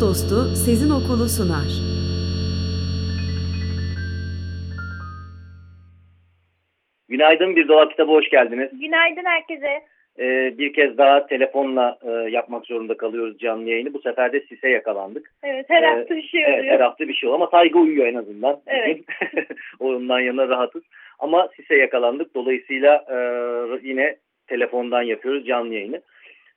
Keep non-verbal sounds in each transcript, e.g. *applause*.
Kitap Dostu Sezin Okulu sunar. Günaydın Bir Dolap Kitabı hoş geldiniz. Günaydın herkese. Ee, bir kez daha telefonla e, yapmak zorunda kalıyoruz canlı yayını. Bu sefer de sise yakalandık. Evet her Ee, hafta bir şey Evet oluyor. her hafta bir şey oluyor ama saygı uyuyor en azından. Evet. *laughs* Ondan yana rahatız. Ama sise yakalandık. Dolayısıyla e, yine telefondan yapıyoruz canlı yayını.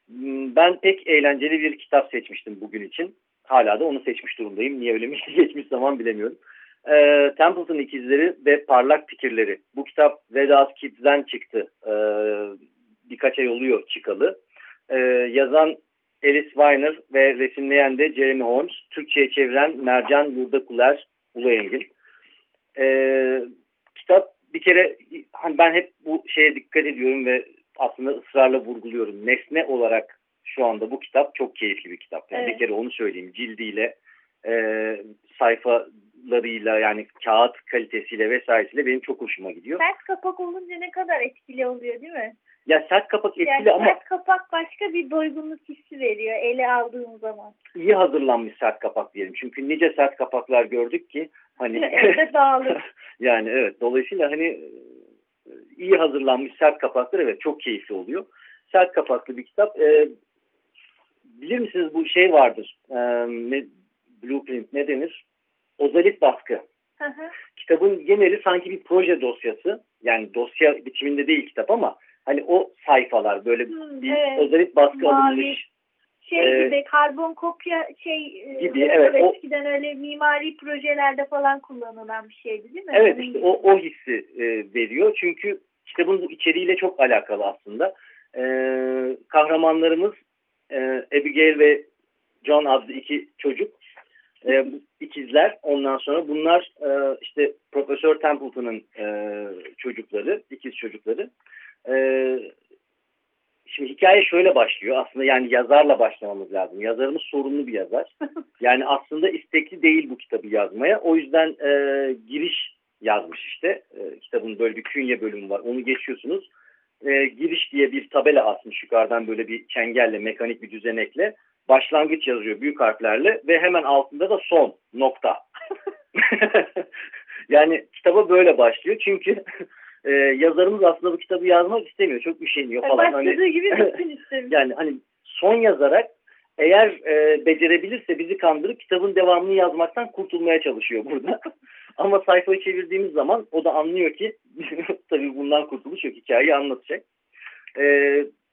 Hmm, Ben pek eğlenceli bir kitap seçmiştim bugün için. Hala da onu seçmiş durumdayım. Niye öyle mi *laughs* geçmiş zaman bilemiyorum. Ee, Templeton İkizleri ve Parlak Fikirleri. Bu kitap Vedas Kids'den çıktı. Ee, birkaç ay oluyor çıkalı. Ee, yazan Alice Weiner ve resimleyen de Jeremy Holmes. Türkçe'ye çeviren Mercan Yurdakuler Uluengin. Ee, kitap bir kere hani ben hep bu şeye dikkat ediyorum ve aslında ısrarla vurguluyorum. Nesne olarak şu anda bu kitap çok keyifli bir kitap. Yani Evet. Bir kere onu söyleyeyim. Cildiyle, e, sayfalarıyla yani kağıt kalitesiyle vesairesiyle benim çok hoşuma gidiyor. Sert kapak olunca ne kadar etkili oluyor değil mi? Ya sert kapak etkili Yani ama sert kapak başka bir doygunluk hissi veriyor ele aldığın zaman. iyi hazırlanmış sert kapak diyelim. Çünkü nice sert kapaklar gördük ki hani Evde dağılır. *laughs* yani evet dolayısıyla hani e, iyi hazırlanmış sert kapaklar evet çok keyifli oluyor. Sert kapaklı bir kitap. E, bilir misiniz bu şey vardır. E, ne, blueprint ne denir? Ozalit baskı. Hı hı. Kitabın geneli sanki bir proje dosyası. Yani dosya biçiminde değil kitap ama hani o sayfalar böyle Hmm, bir evet. ozalit baskı Mavi. alınmış. şey Ee, gibi karbon kopya şey e, gibi, evet, o- eskiden öyle mimari projelerde falan kullanılan bir şeydi değil mi? Evet Onun işte gibi. o, o hissi e, veriyor. Çünkü kitabın bu içeriğiyle çok alakalı aslında. E, kahramanlarımız e, Abigail ve John adlı iki çocuk. E, ikizler. Ondan sonra bunlar e, işte Profesör Templeton'ın e, çocukları, ikiz çocukları. E, şimdi hikaye şöyle başlıyor. Aslında yani yazarla başlamamız lazım. Yazarımız sorumlu bir yazar. *laughs* Yani aslında istekli değil bu kitabı yazmaya. O yüzden e, giriş yazmış işte. E, kitabın böyle bir künye bölümü var. Onu geçiyorsunuz. E, giriş diye bir tabela asmış yukarıdan böyle bir çengelle, mekanik bir düzenekle. Başlangıç yazıyor büyük harflerle ve hemen altında da son nokta. *laughs* yani kitaba böyle başlıyor. Çünkü *laughs* e, yazarımız aslında bu kitabı yazmak istemiyor. Çok üşeniyor falan. Hani- Başladığı gibi *laughs* bitsin istemiş. yani hani son yazarak eğer e, becerebilirse bizi kandırıp kitabın devamını yazmaktan kurtulmaya çalışıyor burada. Ama sayfayı çevirdiğimiz zaman o da anlıyor ki *laughs* tabii bundan kurtuluş yok hikayeyi anlatacak. E,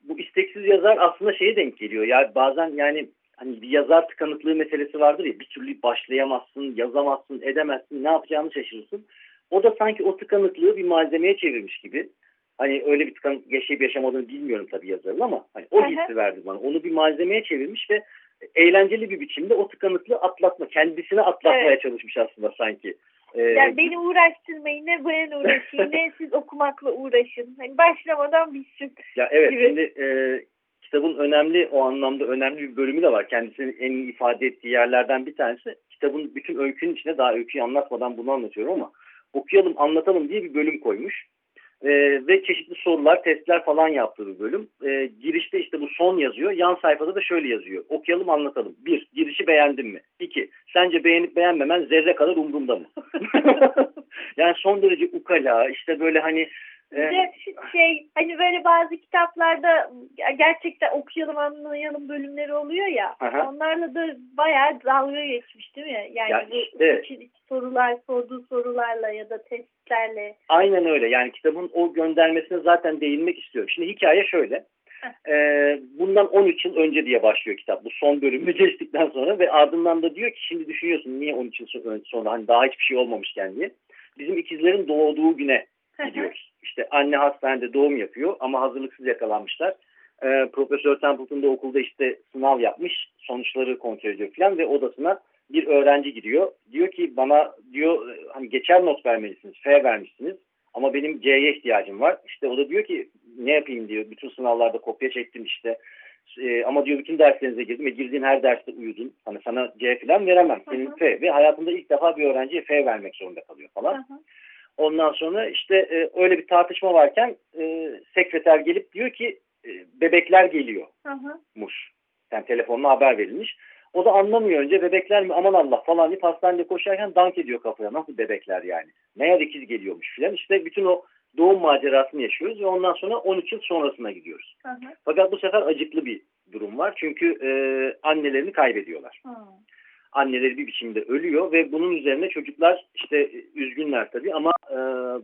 bu isteksiz yazar aslında şeye denk geliyor. Ya bazen yani hani bir yazar tıkanıklığı meselesi vardır ya bir türlü başlayamazsın, yazamazsın, edemezsin, ne yapacağını şaşırırsın. O da sanki o tıkanıklığı bir malzemeye çevirmiş gibi. Hani öyle bir tıkanık yaşayıp yaşamadığını bilmiyorum tabii yazarın ama hani o hissi verdi bana. Onu bir malzemeye çevirmiş ve eğlenceli bir biçimde o tıkanıklığı atlatma, kendisine atlatmaya Evet. çalışmış aslında sanki. Ee, Yani beni uğraştırmayın ne ben uğraşayım *laughs* ne siz okumakla uğraşın. Hani başlamadan bitsin. Ya evet gibi. şimdi e, kitabın önemli o anlamda önemli bir bölümü de var. Kendisini en iyi ifade ettiği yerlerden bir tanesi. Kitabın bütün öykünün içine daha öyküyü anlatmadan bunu anlatıyorum ama okuyalım anlatalım diye bir bölüm koymuş. E, ve çeşitli sorular, testler falan yaptığı bir bölüm. E, girişte işte bu son yazıyor. Yan sayfada da şöyle yazıyor. Okuyalım anlatalım. Bir, girişi beğendin mi? İki, sence beğenip beğenmemen zerre kadar umrumda mı? *laughs* *laughs* yani son derece ukala işte böyle hani Bir e, de şey hani böyle bazı kitaplarda gerçekten okuyalım anlayalım bölümleri oluyor ya. Aha. Onlarla da bayağı dalga geçmiş değil mi? Yani Ya bu işte. içerik sorular sorduğu sorularla ya da testlerle. Aynen öyle. Yani kitabın o göndermesine zaten değinmek istiyorum. Şimdi hikaye şöyle. Ee, bundan 13 yıl önce diye başlıyor kitap. Bu son bölümü *laughs* geçtikten sonra ve ardından da diyor ki şimdi düşünüyorsun niye 13 yıl so- sonra hani daha hiçbir şey olmamışken diye. Bizim ikizlerin doğduğu güne gidiyoruz. İşte anne hastanede doğum yapıyor ama hazırlıksız yakalanmışlar. e, Profesör Templeton da okulda işte sınav yapmış. Sonuçları kontrol ediyor falan ve odasına bir öğrenci giriyor. Diyor ki bana diyor hani geçer not vermelisiniz. F vermişsiniz. Ama benim C'ye ihtiyacım var. İşte o da diyor ki ne yapayım diyor. Bütün sınavlarda kopya çektim işte. E, ama diyor bütün derslerinize girdim ve girdiğin her derste uyudun. Hani sana C falan veremem. Senin. F ve hayatında ilk defa bir öğrenciye F vermek zorunda kalıyor falan. Hı hı. Ondan sonra işte e, öyle bir tartışma varken e, sekreter gelip diyor ki e, bebekler geliyor Hı hı. muş. Yani telefonla haber verilmiş. O da anlamıyor önce bebekler mi aman Allah falan diye hastanede koşarken dank ediyor kafaya. Nasıl bebekler yani? Meğer ikiz geliyormuş filan. İşte bütün o doğum macerasını yaşıyoruz ve ondan sonra 13 yıl sonrasına gidiyoruz. Hı hı. Fakat bu sefer acıklı bir durum var. Çünkü e, annelerini kaybediyorlar. Hı. Anneleri bir biçimde ölüyor ve bunun üzerine çocuklar işte e, üzgünler tabii ama e,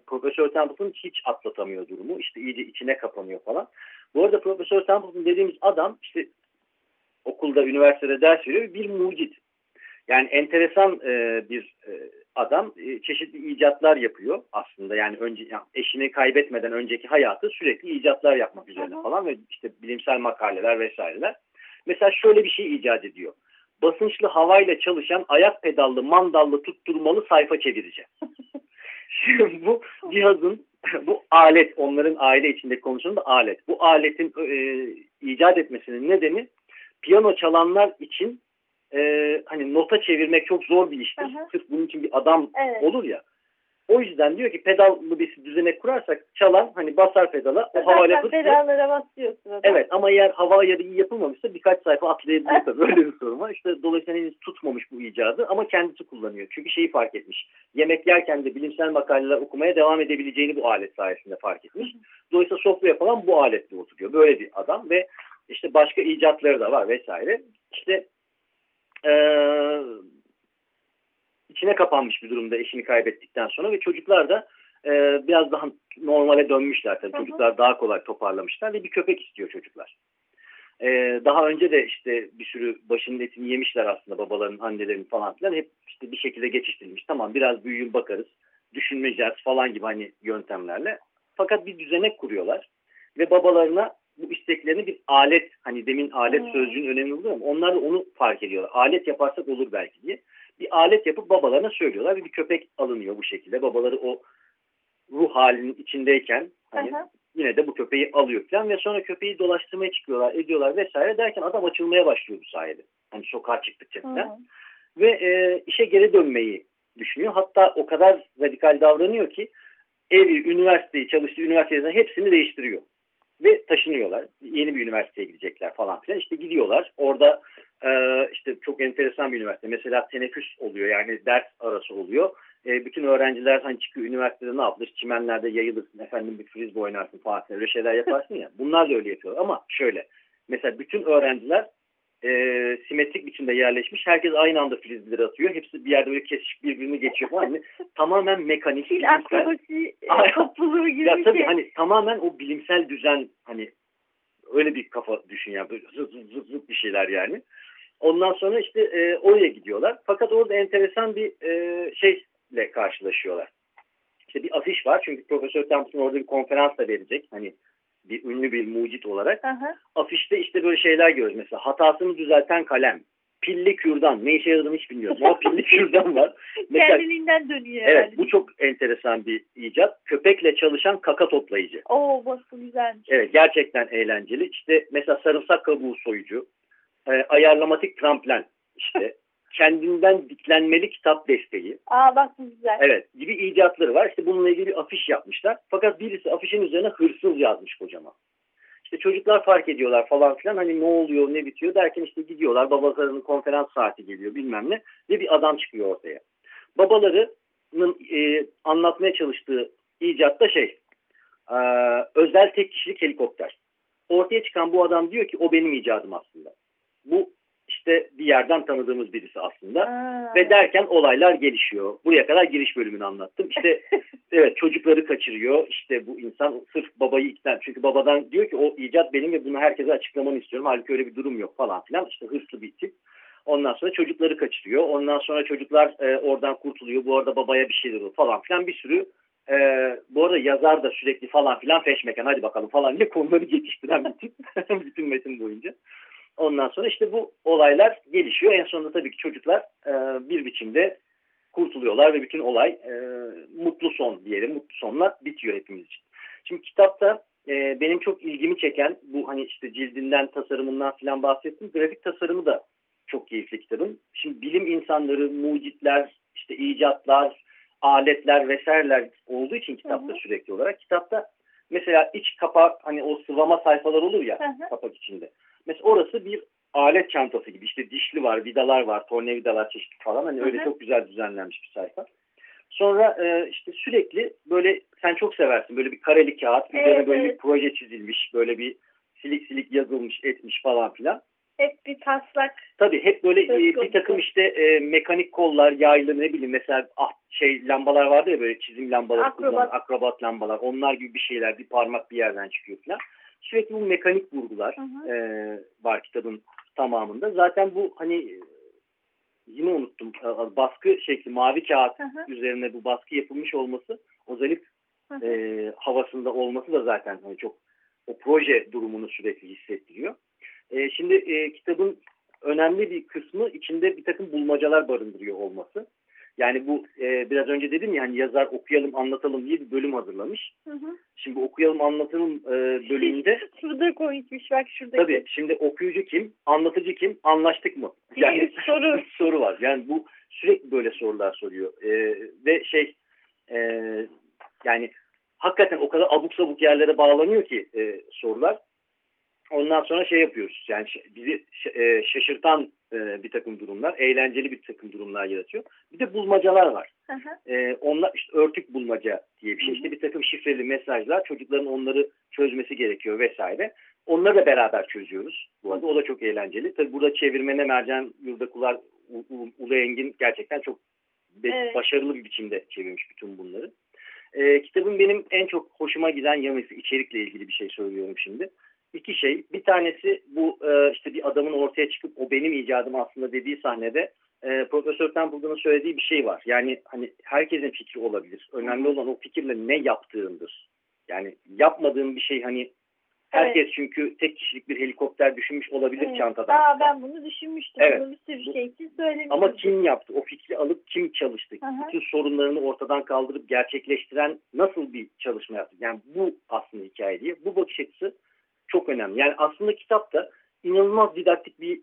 Profesör Templeton hiç atlatamıyor durumu. İşte iyice içine kapanıyor falan. Bu arada Profesör Templeton dediğimiz adam işte okulda, üniversitede ders veriyor bir mucit. Yani enteresan e, bir e, adam e, çeşitli icatlar yapıyor aslında. Yani önce yani eşini kaybetmeden önceki hayatı sürekli icatlar yapmak üzerine falan ve işte bilimsel makaleler vesaireler. Mesela şöyle bir şey icat ediyor. Basınçlı havayla çalışan ayak pedallı mandallı tutturmalı sayfa çevireceğim. *laughs* Şimdi bu cihazın, bu alet, onların aile içinde konuşulan da alet. Bu aletin e, icat etmesinin nedeni piyano çalanlar için e, hani nota çevirmek çok zor bir iştir. Hı hı. Sırf bunun için bir adam Evet. olur ya. O yüzden diyor ki pedallı bir düzenek kurarsak çalan hani basar pedala o Zaten tutsun. pedallara basıyor sırada. Evet ama eğer hava ayarı iyi yapılmamışsa birkaç sayfa atlayabilir tabii. *laughs* Öyle bir sorun var. İşte dolayısıyla henüz tutmamış bu icadı ama kendisi kullanıyor. Çünkü şeyi fark etmiş. Yemek yerken de bilimsel makaleler okumaya devam edebileceğini bu alet sayesinde fark etmiş. Dolayısıyla sofraya falan bu aletle oturuyor. Böyle bir adam ve işte başka icatları da var vesaire. İşte eee içine kapanmış bir durumda eşini kaybettikten sonra ve çocuklar da e, biraz daha normale dönmüşler tabii. Hı hı. Çocuklar daha kolay toparlamışlar ve bir köpek istiyor çocuklar. E, daha önce de işte bir sürü başının etini yemişler aslında babaların, annelerin falan filan. Hep işte bir şekilde geçiştirilmiş. Tamam biraz büyüyün bakarız, düşünmeyeceğiz falan gibi hani yöntemlerle. Fakat bir düzenek kuruyorlar ve babalarına bu isteklerini bir alet, hani demin alet Hmm. sözcüğün önemli oluyor ama onlar da onu fark ediyorlar. Alet yaparsak olur belki diye bir alet yapıp babalarına söylüyorlar bir köpek alınıyor bu şekilde. Babaları o ruh halinin içindeyken hani Hı hı. yine de bu köpeği alıyor falan ve sonra köpeği dolaştırmaya çıkıyorlar, ediyorlar vesaire derken adam açılmaya başlıyor bu sayede. Hani sokağa çıktıkça falan. Ve e, işe geri dönmeyi düşünüyor. Hatta o kadar radikal davranıyor ki evi, üniversiteyi, çalıştığı üniversitelerin hepsini değiştiriyor. Ve taşınıyorlar. Yeni bir üniversiteye gidecekler falan filan. İşte gidiyorlar. Orada e, işte çok enteresan bir üniversite. Mesela teneffüs oluyor yani ders arası oluyor. E, bütün öğrenciler hani çıkıyor üniversitede ne yapılır? Çimenlerde yayılırsın, efendim bir frisbee oynarsın falan. Öyle şeyler yaparsın ya. *laughs* Bunlar da öyle yapıyorlar. Ama şöyle. Mesela bütün öğrenciler e, simetrik biçimde yerleşmiş. Herkes aynı anda frisbeeleri atıyor. Hepsi bir yerde böyle kesişik birbirini geçiyor falan. Yani tamamen mekanik. Fil akrobasi Ay- topluluğu gibi Ya tabii şey. hani tamamen o bilimsel düzen hani öyle bir kafa düşün ya böyle zıt zıt zıt bir şeyler yani. Ondan sonra işte e, oraya gidiyorlar. Fakat orada enteresan bir e, şeyle karşılaşıyorlar. İşte bir afiş var çünkü Profesör Thompson orada bir konferans da verecek. Hani bir ünlü bir mucit olarak. Hı. Afişte işte böyle şeyler görüyoruz. Mesela hatasını düzelten kalem, pilli kürdan. Ne işe yaradığını hiç bilmiyorum. Ama *laughs* pilli kürdan var. Mesela Kendiliğinden dönüyor Evet herhalde. bu çok enteresan bir icat. Köpekle çalışan kaka toplayıcı. Oo bu güzelmiş. Evet gerçekten eğlenceli. İşte mesela sarımsak kabuğu soyucu, e, ayarlamatik tramplen, işte *laughs* kendinden diklenmeli kitap desteği, Aa bak bu güzel. evet gibi icatları var. İşte bununla ilgili bir afiş yapmışlar. Fakat birisi afişin üzerine hırsız yazmış kocaman. İşte çocuklar fark ediyorlar falan filan hani ne oluyor ne bitiyor derken işte gidiyorlar babalarının konferans saati geliyor bilmem ne ve bir adam çıkıyor ortaya. Babalarının e, anlatmaya çalıştığı icat da şey e, özel tek kişilik helikopter. Ortaya çıkan bu adam diyor ki o benim icadım aslında. Bu işte bir yerden tanıdığımız birisi aslında. Aa. Ve derken olaylar gelişiyor. Buraya kadar giriş bölümünü anlattım. İşte *laughs* evet çocukları kaçırıyor. İşte bu insan sırf babayı ikna. Çünkü babadan diyor ki o icat benim ve bunu herkese açıklamanı istiyorum. Halbuki öyle bir durum yok falan filan. İşte hırslı bir tip. Ondan sonra çocukları kaçırıyor. Ondan sonra çocuklar e, oradan kurtuluyor. Bu arada babaya bir şeyler oluyor falan filan bir sürü E, bu arada yazar da sürekli falan filan feşmeken hadi bakalım falan diye konuları *laughs* geçiştiren bütün, *laughs* bütün metin boyunca. Ondan sonra işte bu olaylar gelişiyor. En sonunda tabii ki çocuklar e, bir biçimde kurtuluyorlar ve bütün olay e, mutlu son diyelim. Mutlu sonla bitiyor hepimiz için. Şimdi kitapta e, benim çok ilgimi çeken bu hani işte cildinden tasarımından filan bahsettim. Grafik tasarımı da çok keyifli kitabın. Şimdi bilim insanları, mucitler, işte icatlar, aletler vesaireler olduğu için kitapta hı hı. sürekli olarak. Kitapta mesela iç kapak hani o sıvama sayfalar olur ya hı hı. kapak içinde. Mesela orası bir alet çantası gibi. İşte dişli var, vidalar var, tornavidalar çeşitli falan. Hani öyle çok güzel düzenlenmiş bir sayfa. Sonra e, işte sürekli böyle sen çok seversin böyle bir kareli kağıt evet, üzerine böyle evet. bir proje çizilmiş böyle bir silik silik yazılmış etmiş falan filan. Hep bir taslak. Tabii hep böyle e, bir takım işte e, mekanik kollar, yaylı ne bileyim mesela ah, şey lambalar vardı ya böyle çizim lambaları akrobat. kullanan akrobat lambalar onlar gibi bir şeyler bir parmak bir yerden çıkıyor falan. Sürekli bu mekanik vurgular hı hı. E, var kitabın tamamında. Zaten bu hani yine unuttum baskı şekli mavi kağıt hı hı. üzerine bu baskı yapılmış olması ozalip e, havasında olması da zaten hani çok o proje durumunu sürekli hissettiriyor. E, şimdi e, kitabın önemli bir kısmı içinde bir takım bulmacalar barındırıyor olması. Yani bu e, biraz önce dedim ya hani yazar okuyalım anlatalım diye bir bölüm hazırlamış. Hı hı. Şimdi okuyalım anlatalım e, bölümünde. Şurada koymuş bak şurada. Tabii şimdi okuyucu kim, anlatıcı kim, anlaştık mı? Yani *laughs* soru. *laughs* soru var. Yani bu sürekli böyle sorular soruyor. E, ve şey e, yani hakikaten o kadar abuk sabuk yerlere bağlanıyor ki e, sorular. Ondan sonra şey yapıyoruz. Yani bizi e, şaşırtan e, bir takım durumlar, eğlenceli bir takım durumlar yaratıyor. Bir de bulmacalar var. Hı hı. E, onlar işte örtük bulmaca diye bir şey. Hı hı. İşte bir takım şifreli mesajlar, çocukların onları çözmesi gerekiyor vesaire. Onları da beraber çözüyoruz. Bu arada o da çok eğlenceli. Tabii burada çevirmene Mercan Yurdakular Ulu Engin gerçekten çok evet. başarılı bir biçimde çevirmiş bütün bunları. E, kitabın benim en çok hoşuma giden yanısı içerikle ilgili bir şey söylüyorum şimdi iki şey. Bir tanesi bu e, işte bir adamın ortaya çıkıp o benim icadım aslında dediği sahnede e, Profesör Templeton'ın söylediği bir şey var. Yani hani herkesin fikri olabilir. Önemli olan o fikirle ne yaptığındır. Yani yapmadığın bir şey hani herkes evet. çünkü tek kişilik bir helikopter düşünmüş olabilir evet. çantadan. Aa, ben bunu düşünmüştüm. Evet. Bunu bir sürü şey için söylemiştim. Ama kim yaptı? O fikri alıp kim çalıştı? Hı. Bütün sorunlarını ortadan kaldırıp gerçekleştiren nasıl bir çalışma yaptı? Yani bu aslında hikaye diye. Bu bakış açısı çok önemli. Yani aslında kitapta inanılmaz didaktik bir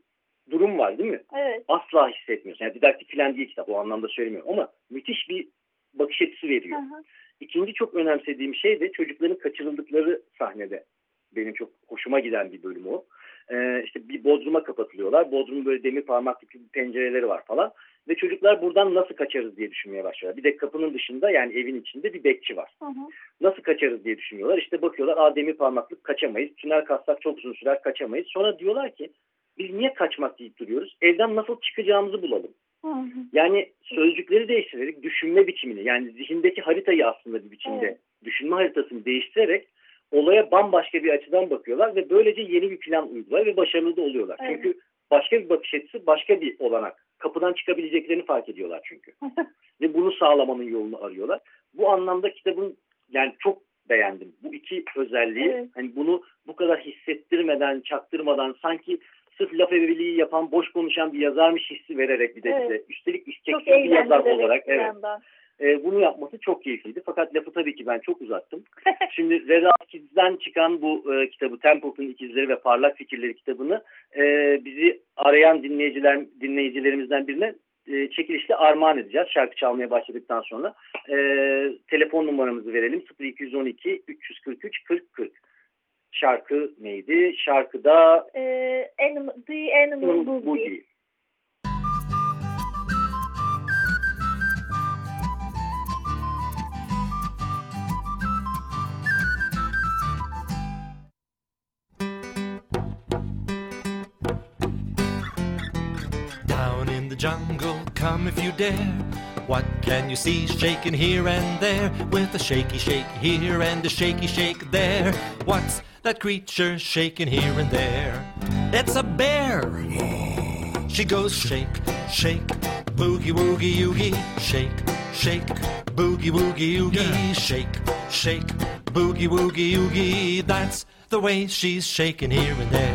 durum var değil mi? Evet. Asla hissetmiyorsun. Yani didaktik falan değil kitap o anlamda söylemiyorum ama müthiş bir bakış açısı veriyor. Hı hı. İkinci çok önemsediğim şey de çocukların kaçırıldıkları sahnede. Benim çok hoşuma giden bir bölüm o. Ee, işte bir bodruma kapatılıyorlar. Bodrumun böyle demir parmaklık pencereleri var falan. Ve çocuklar buradan nasıl kaçarız diye düşünmeye başlıyorlar. Bir de kapının dışında yani evin içinde bir bekçi var. Hı hı. Nasıl kaçarız diye düşünüyorlar. İşte bakıyorlar aa demir parmaklık kaçamayız. Tünel kassak çok uzun sürer kaçamayız. Sonra diyorlar ki biz niye kaçmak deyip duruyoruz? Evden nasıl çıkacağımızı bulalım. Hı hı. Yani sözcükleri değiştirerek düşünme biçimini yani zihindeki haritayı aslında bir biçimde evet. düşünme haritasını değiştirerek olaya bambaşka bir açıdan bakıyorlar ve böylece yeni bir plan uyguluyorlar ve başarılı da oluyorlar. Evet. Çünkü başka bir bakış açısı başka bir olanak kapıdan çıkabileceklerini fark ediyorlar çünkü. *laughs* Ve bunu sağlamanın yolunu arıyorlar. Bu anlamda kitabın yani çok beğendim. Bu iki özelliği evet. hani bunu bu kadar hissettirmeden, çaktırmadan sanki sırf laf evliliği yapan, boş konuşan bir yazarmış hissi vererek bir de evet. bize. Üstelik isteksiz bir yazar olarak. Evet. E, bunu yapması çok keyifliydi. Fakat lafı tabii ki ben çok uzattım. *laughs* Şimdi Reza Kiz'den çıkan bu e, kitabı Templeton İkizleri ve Parlak Fikirleri kitabını e, bizi arayan dinleyiciler dinleyicilerimizden birine e, çekilişle armağan edeceğiz. Şarkı çalmaya başladıktan sonra. E, telefon numaramızı verelim. 0212 343 40 40. Şarkı neydi? Şarkıda... E, animal, The Animal Boogie. Jungle, come if you dare. What can you see shaking here and there? With a shaky shake here and a shaky shake there. What's that creature shaking here and there? It's a bear. She goes shake, shake, boogie woogie oogie, shake, shake, boogie woogie oogie, shake, shake, boogie woogie oogie. That's the way she's shaking here and there.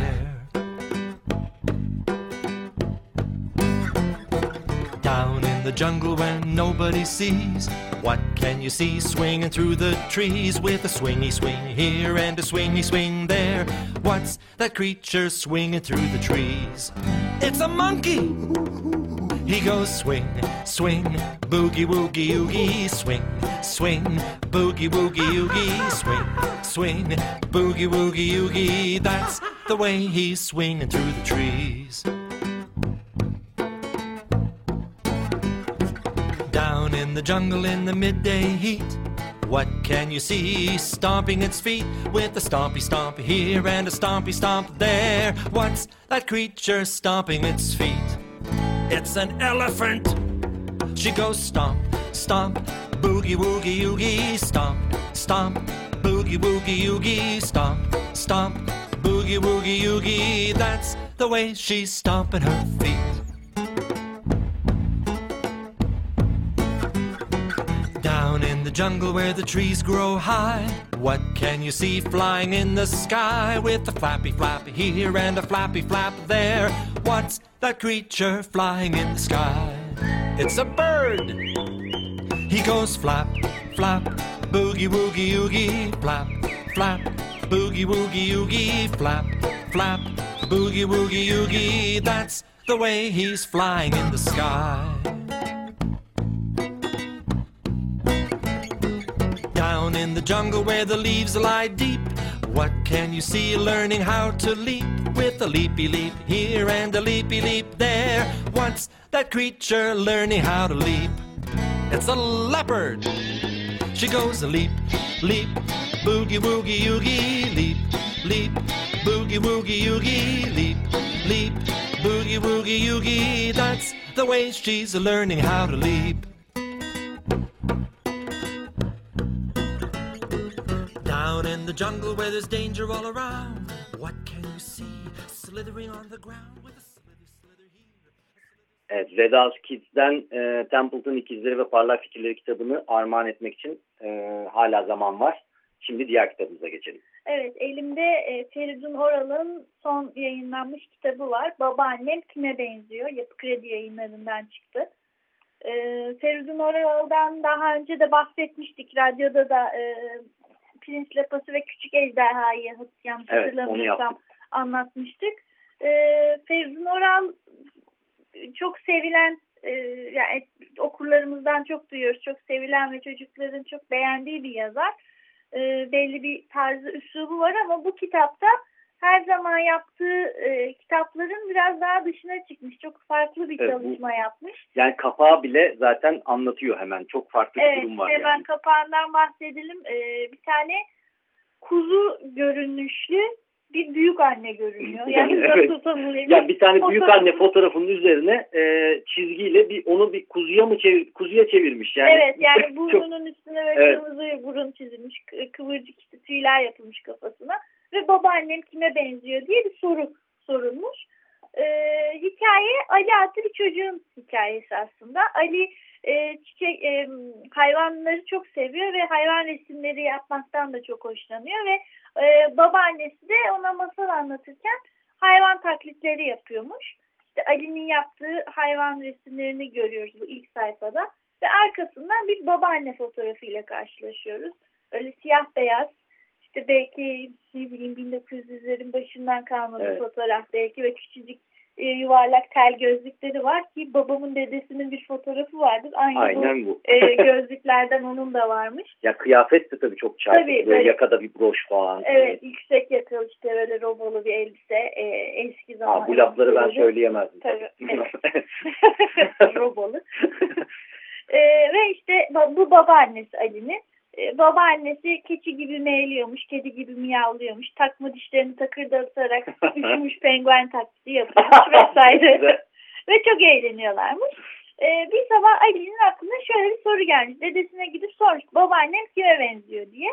The jungle where nobody sees, what can you see swinging through the trees with a swingy swing here and a swingy swing there? What's that creature swinging through the trees? It's a monkey! He goes swing, swing, boogie woogie oogie, swing, swing, boogie woogie oogie, swing, swing, boogie woogie oogie. That's the way he's swinging through the trees. The jungle in the midday heat. What can you see stomping its feet with a stompy stomp here and a stompy stomp there? What's that creature stomping its feet? It's an elephant. She goes stomp, stomp, boogie woogie oogie, stomp, stomp, boogie woogie oogie, stomp, stomp, boogie woogie oogie. That's the way she's stomping her feet. Jungle where the trees grow high, what can you see flying in the sky with a flappy flap here and a flappy flap there? What's that creature flying in the sky? It's a bird. He goes flap, flap, boogie woogie oogie, flap, flap, boogie woogie oogie, flap, flap, boogie woogie oogie. That's the way he's flying in the sky. In the jungle where the leaves lie deep, what can you see learning how to leap with a leapy leap here and a leapy leap there? What's that creature learning how to leap? It's a leopard. She goes a leap, leap, boogie woogie oogie, leap, leap, boogie woogie oogie, leap, leap, boogie woogie oogie. That's the way she's learning how to leap. Jungle where there's danger all around, what can you see slithering on the ground with a slither slither here? Evet, Vedas Kids'den e, Templeton İkizleri ve Parlak Fikirleri kitabını armağan etmek için e, hala zaman var. Şimdi diğer kitabımıza geçelim. Evet, elimde e, Feridun Oral'ın son yayınlanmış kitabı var. Babaannem kime benziyor? Yapı Kredi yayınlarından çıktı. E, Feridun Oral'dan daha önce de bahsetmiştik. Radyoda da e, Pirinç Lapası ve Küçük Ejderha'yı yanlış Evet, hatırlamıyorsam anlatmıştık. E, Feridun Oral çok sevilen e, yani okurlarımızdan çok duyuyoruz. Çok sevilen ve çocukların çok beğendiği bir yazar. E, belli bir tarzı, üslubu var ama bu kitapta her zaman yaptığı e, kitapların biraz daha dışına çıkmış. Çok farklı bir Evet, bu- çalışma yapmış. Yani kapağı bile zaten anlatıyor hemen. Çok farklı bir Evet, durum var. hemen yani. kapağından bahsedelim. E, bir tane kuzu görünüşlü bir büyük anne görünüyor. *laughs* Yani Evet. Ya bir tane büyük anne fotoğrafının üzerine e, çizgiyle bir onu bir kuzuya mı çevir, kuzuya çevirmiş yani. evet yani *laughs* burnunun üstüne böyle Evet. kırmızı burun çizilmiş, kı- kıvırcık işte tüyler yapılmış kafasına ve babaannem kime benziyor diye bir soru sorulmuş. Ee, hikaye Ali adlı bir çocuğun hikayesi aslında. Ali e, çiçek e, hayvanları çok seviyor ve hayvan resimleri yapmaktan da çok hoşlanıyor ve e, babaannesi de ona masal anlatırken hayvan taklitleri yapıyormuş. İşte Ali'nin yaptığı hayvan resimlerini görüyoruz bu ilk sayfada ve arkasından bir babaanne fotoğrafıyla karşılaşıyoruz. Öyle siyah beyaz işte belki ne bileyim 1900'lerin başından kalma bir Evet. fotoğraf belki ve küçücük e, yuvarlak tel gözlükleri var ki babamın dedesinin bir fotoğrafı vardır. Aynı bu Aynen bu. e, *laughs* gözlüklerden onun da varmış. ya kıyafet de tabii çok çarpıcı. Tabii, Böyle böyle- yakada bir broş falan. Evet yüksek yakalı işte böyle robalı bir elbise e, eski zaman. Ha, bu lafları ben söyleyemezdim. Tabii, *laughs* *laughs* robalı. E, ve işte bu babaannesi Ali'nin. E, babaannesi keçi gibi meyliyormuş, kedi gibi miyavlıyormuş, takma dişlerini takırdatarak *laughs* üşümüş penguen taklidi *laughs* yapıyormuş vesaire. Ve çok eğleniyorlarmış. Ee, bir sabah Ali'nin aklına şöyle bir soru gelmiş. Dedesine gidip sormuş babaannem kime benziyor diye.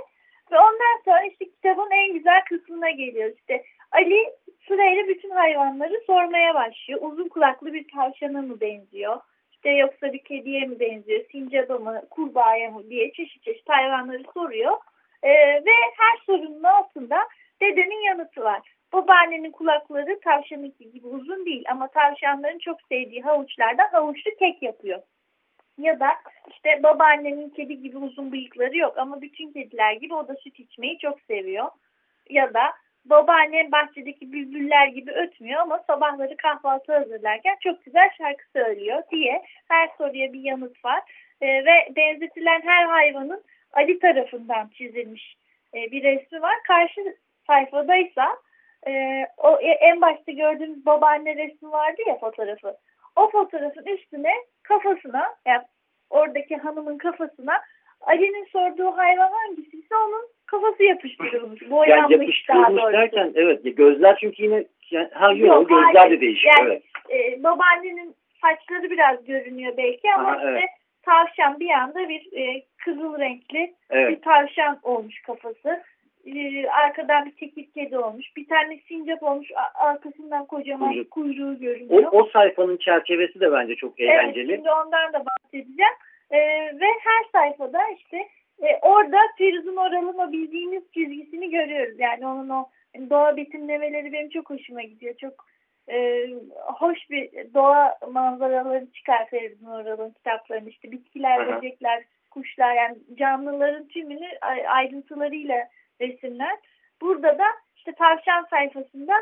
Ve ondan sonra işte kitabın en güzel kısmına geliyor. İşte Ali sırayla bütün hayvanları sormaya başlıyor. Uzun kulaklı bir tavşana mı benziyor? İşte yoksa bir kediye mi benziyor, sincaba mı, kurbağaya mı diye çeşit çeşit hayvanları soruyor. E, ve her sorunun altında dedenin yanıtı var. Babaannenin kulakları tavşanınki gibi uzun değil ama tavşanların çok sevdiği havuçlardan havuçlu kek yapıyor. Ya da işte babaannenin kedi gibi uzun bıyıkları yok ama bütün kediler gibi o da süt içmeyi çok seviyor. Ya da babaannem bahçedeki bülbüller gibi ötmüyor ama sabahları kahvaltı hazırlarken çok güzel şarkı söylüyor diye her soruya bir yanıt var. E, ve benzetilen her hayvanın Ali tarafından çizilmiş e, bir resmi var. Karşı sayfadaysa e, o e, en başta gördüğümüz babaanne resmi vardı ya fotoğrafı. O fotoğrafın üstüne kafasına yani oradaki hanımın kafasına Ali'nin sorduğu hayvan hangisiyse onun kafası yapıştırılmış. *laughs* Boyanmış yani yapıştırılmış daha derken evet gözler çünkü yine ha yok, Yok, gözler hayır. de değişiyor. Yani, evet. e, babaannenin saçları biraz görünüyor belki ama Aha, işte evet. tavşan bir anda bir e, kızıl renkli Evet. bir tavşan olmuş kafası. E, arkadan bir tekir kedi olmuş. Bir tane sincap olmuş. Arkasından kocaman Kuyruk. kuyruğu O, görünüyor. o sayfanın çerçevesi de bence çok eğlenceli. Evet, şimdi ondan da bahsedeceğim. E, ve her sayfada işte e, orada Firuz'un Oral'ın o bildiğimiz çizgisini görüyoruz. Yani onun o hani doğa betimlemeleri benim çok hoşuma gidiyor. Çok e, hoş bir doğa manzaraları çıkar Feridun Oral'ın kitaplarında. İşte bitkiler, Aha. böcekler, kuşlar yani canlıların tümünü ay- ayrıntılarıyla resimler. Burada da işte tavşan sayfasında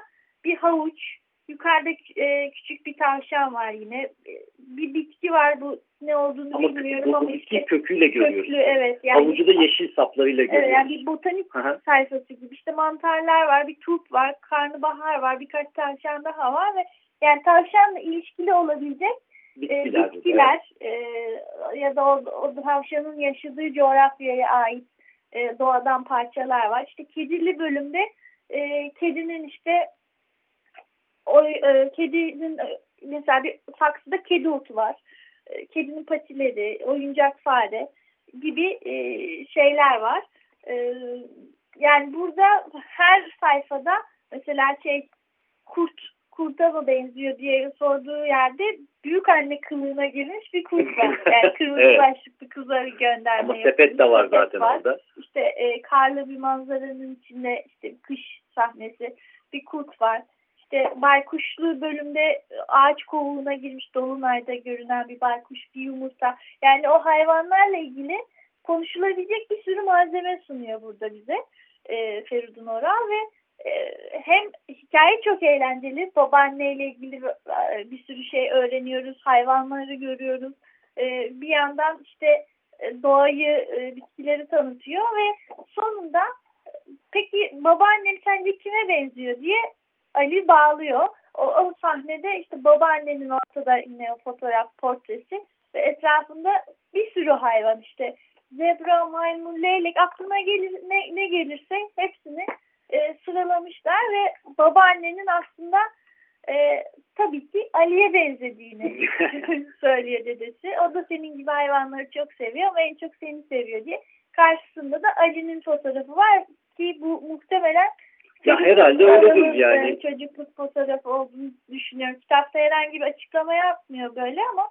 bir havuç, yukarıda e, küçük bir tavşan var yine. E, Bir bitki var bu ne olduğunu Ama bilmiyorum bu ama bitki işte köküyle görüyoruz. köklü evet. Yani, Havucu da yeşil saplarıyla Evet, görüyoruz. yani bir botanik Aha. sayfası gibi işte mantarlar var, bir turp var, karnabahar var, birkaç tavşan daha var ve yani tavşanla ilişkili olabilecek e, Bitkiler. bitkiler e, ya da o, o tavşanın yaşadığı coğrafyaya ait e, doğadan parçalar var. İşte kedili bölümde e, kedinin işte o e, kedinin e, mesela bir saksıda kedi otu var. E, kedinin patileri, oyuncak fare gibi e, şeyler var. E, yani burada her sayfada mesela şey kurt kurta mı benziyor diye sorduğu yerde büyük anne kılığına girmiş bir kurt var. *laughs* Yani kırmızı Evet. başlıklı kızları gönderme Ama sepet de var Sepet zaten var. orada. İşte e, karlı bir manzaranın içinde işte kış sahnesi bir kurt var. İşte baykuşlu bölümde e, ağaç kovuğuna girmiş dolunayda görünen bir baykuş bir yumurta. Yani o hayvanlarla ilgili konuşulabilecek bir sürü malzeme sunuyor burada bize e, Feridun Oral ve e, hem hikaye çok eğlenceli. Babaanneyle ilgili e, bir sürü şey öğreniyoruz. Hayvanları görüyoruz. Bir yandan işte doğayı, bitkileri tanıtıyor ve sonunda peki babaannem sence kime benziyor diye Ali bağlıyor. O, o sahnede işte babaannenin ortada yine o fotoğraf portresi ve etrafında bir sürü hayvan işte zebra, maymun, leylek aklına gelir, ne, ne gelirse hepsini e, sıralamışlar ve babaannenin aslında e, tabii ki Ali'ye benzediğini *laughs* söylüyor dedesi. O da senin gibi hayvanları çok seviyor ama en çok seni seviyor diye. Karşısında da Ali'nin fotoğrafı var ki bu muhtemelen Ya çocukluk herhalde öyledir yani. e, çocukluk fotoğrafı olduğunu düşünüyorum. Kitapta herhangi bir açıklama yapmıyor böyle ama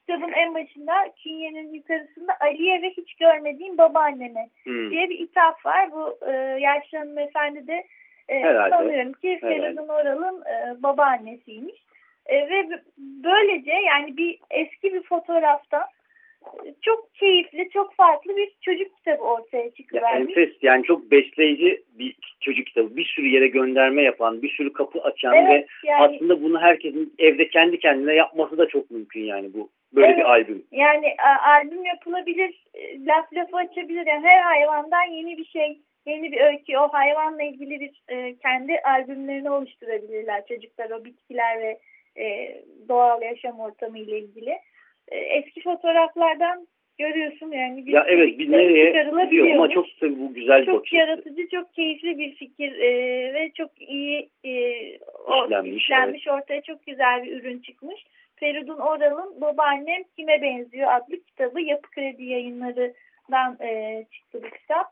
kitabın en başında künyenin yukarısında Ali'ye ve hiç görmediğim babaanneme Hmm. diye bir ithaf var. Bu e, yaşlı hanımefendi de e, Herhalde. sanıyorum ki Feridun Oral'ın e, babaannesiymiş. E, ve böylece yani bir eski bir fotoğraftan çok keyifli, çok farklı bir çocuk kitabı ortaya Ya çıkıvermiş. enfes yani çok besleyici bir çocuk kitabı. Bir sürü yere gönderme yapan, bir sürü kapı açan ve Evet, yani, aslında bunu herkesin evde kendi kendine yapması da çok mümkün yani bu böyle Evet. bir albüm. yani a- albüm yapılabilir, e, laf lafı açabilir. Yani her hayvandan yeni bir şey, yeni bir öykü, o hayvanla ilgili bir e, kendi albümlerini oluşturabilirler çocuklar, o bitkiler ve e, doğal yaşam ortamı ile ilgili. E, eski fotoğraflardan görüyorsun yani bir Ya evet bir nereye gidiyor ama çok tabii bu güzel bir çok bakış açısı. yaratıcı, çok keyifli bir fikir e, ve çok iyi e, İşlenmiş, işlenmiş, ortaya çok güzel bir ürün çıkmış. Feridun Oral'ın Babaannem Kime Benziyor adlı kitabı Yapı Kredi yayınlarından e, çıktı bu kitap.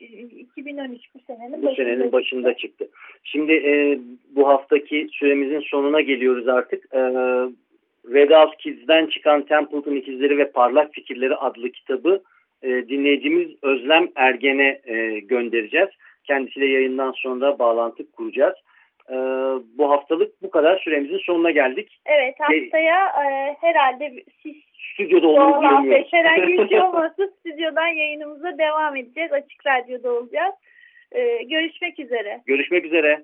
E, 2013 bu senenin Bu başında senenin çıktı. başında çıktı. Şimdi e, bu haftaki süremizin sonuna geliyoruz artık. E, ve Playhouse Kids'den çıkan Templeton İkizleri ve Parlak Fikirleri adlı kitabı e, dinleyicimiz Özlem Ergen'e e, göndereceğiz. Kendisiyle yayından sonra bağlantı kuracağız. E, bu haftalık bu kadar süremizin sonuna geldik. Evet haftaya e, herhalde siz Stüdyoda olduğunu afet herhangi bir şey olmazsa stüdyodan yayınımıza devam edeceğiz. Açık Radyo'da olacağız. E, görüşmek üzere. Görüşmek üzere.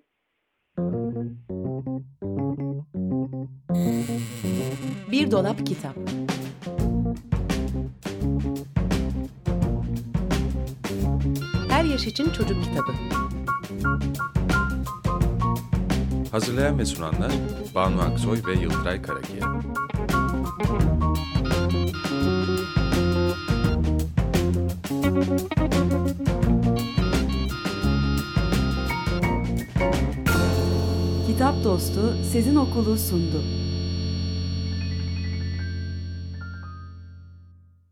Bir dolap kitap. Her yaş için çocuk kitabı. Hazırlayan ve sunanlar Banu Aksoy ve Yıldıray Karakiya. Kitap Dostu Sezin Okulu sundu.